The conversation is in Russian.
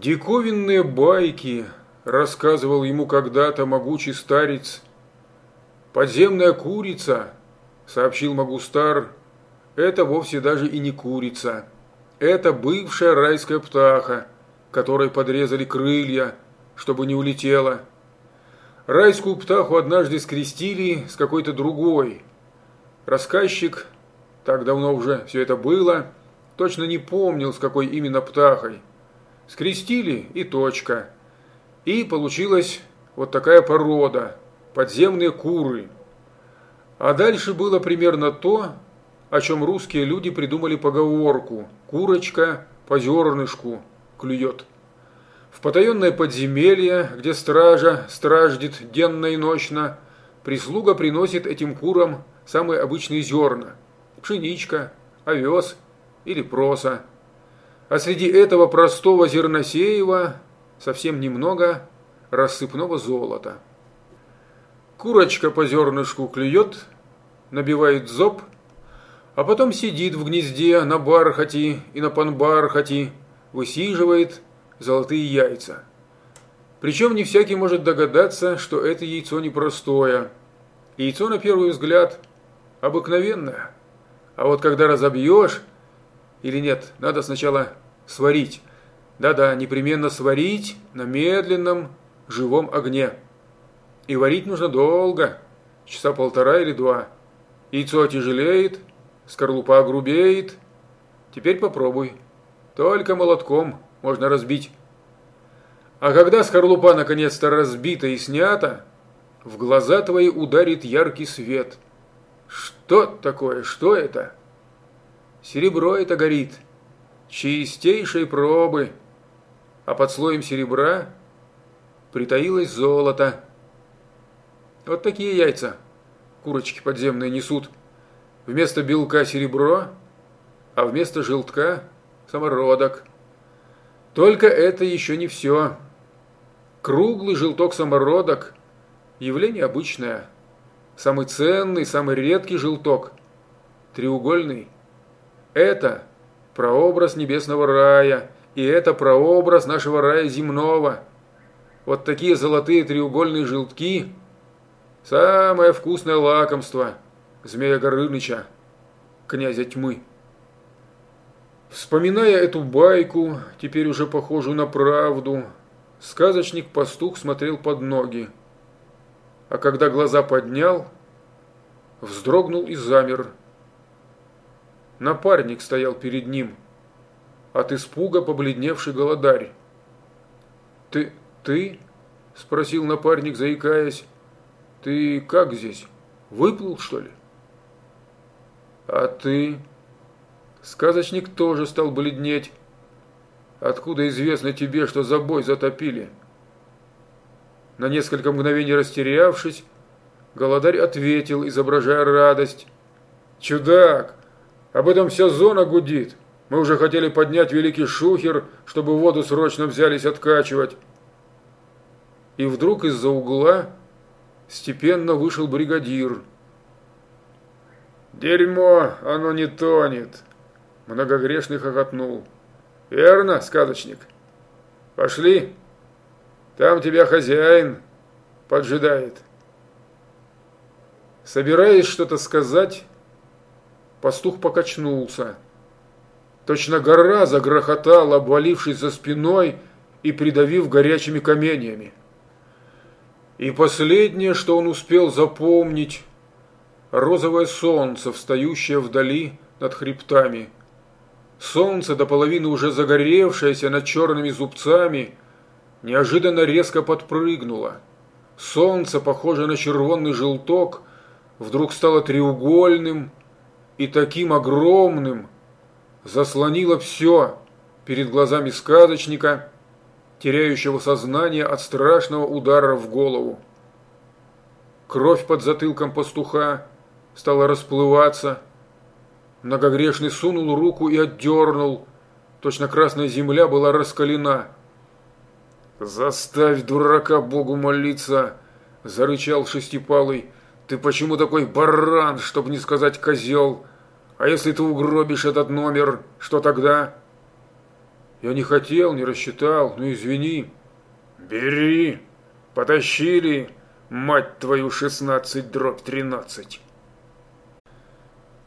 Диковинные байки, рассказывал ему когда-то могучий старец. Подземная курица, сообщил Магустар, это вовсе даже и не курица. Это бывшая райская птаха, которой подрезали крылья, чтобы не улетела. Райскую птаху однажды скрестили с какой-то другой. Рассказчик, так давно уже все это было, точно не помнил, с какой именно птахой. Скрестили и точка. И получилась вот такая порода – подземные куры. А дальше было примерно то, о чем русские люди придумали поговорку «курочка по зернышку клюет». В потаенное подземелье, где стража страждет денно и ночно, прислуга приносит этим курам самые обычные зерна – пшеничка, овес или проса – а среди этого простого зерносеева совсем немного рассыпного золота. Курочка по зернышку клюет, набивает зоб, а потом сидит в гнезде на бархате и на панбархате, высиживает золотые яйца. Причем не всякий может догадаться, что это яйцо непростое. Яйцо, на первый взгляд, обыкновенное. А вот когда разобьешь, или нет, надо сначала сварить. Да-да, непременно сварить на медленном живом огне. И варить нужно долго, часа полтора или два. Яйцо тяжелеет, скорлупа грубеет. Теперь попробуй. Только молотком можно разбить. А когда скорлупа наконец-то разбита и снята, в глаза твои ударит яркий свет. Что такое? Что это? Серебро это горит. Чистейшей пробы. А под слоем серебра притаилось золото. Вот такие яйца курочки подземные несут. Вместо белка серебро, а вместо желтка самородок. Только это еще не все. Круглый желток-самородок – явление обычное. Самый ценный, самый редкий желток – треугольный это прообраз небесного рая, и это прообраз нашего рая земного. Вот такие золотые треугольные желтки – самое вкусное лакомство змея Горыныча, князя тьмы. Вспоминая эту байку, теперь уже похожую на правду, сказочник-пастух смотрел под ноги. А когда глаза поднял, вздрогнул и замер – Напарник стоял перед ним, от испуга побледневший голодарь. «Ты... ты?» – спросил напарник, заикаясь. «Ты как здесь? Выплыл, что ли?» «А ты?» Сказочник тоже стал бледнеть. «Откуда известно тебе, что за бой затопили?» На несколько мгновений растерявшись, голодарь ответил, изображая радость. «Чудак, об этом вся зона гудит. Мы уже хотели поднять великий шухер, чтобы воду срочно взялись откачивать. И вдруг из-за угла степенно вышел бригадир. «Дерьмо, оно не тонет!» Многогрешный хохотнул. «Верно, сказочник? Пошли, там тебя хозяин поджидает». Собираясь что-то сказать, Пастух покачнулся. Точно гора загрохотала, обвалившись за спиной и придавив горячими каменьями. И последнее, что он успел запомнить, розовое солнце, встающее вдали над хребтами. Солнце, до половины уже загоревшееся над черными зубцами, неожиданно резко подпрыгнуло. Солнце, похожее на червонный желток, вдруг стало треугольным, и таким огромным заслонило все перед глазами сказочника, теряющего сознание от страшного удара в голову. Кровь под затылком пастуха стала расплываться. Многогрешный сунул руку и отдернул. Точно красная земля была раскалена. «Заставь дурака Богу молиться!» – зарычал Шестипалый. Ты почему такой баран, чтобы не сказать козел? А если ты угробишь этот номер, что тогда? Я не хотел, не рассчитал, ну извини. Бери, потащили, мать твою, шестнадцать дробь тринадцать.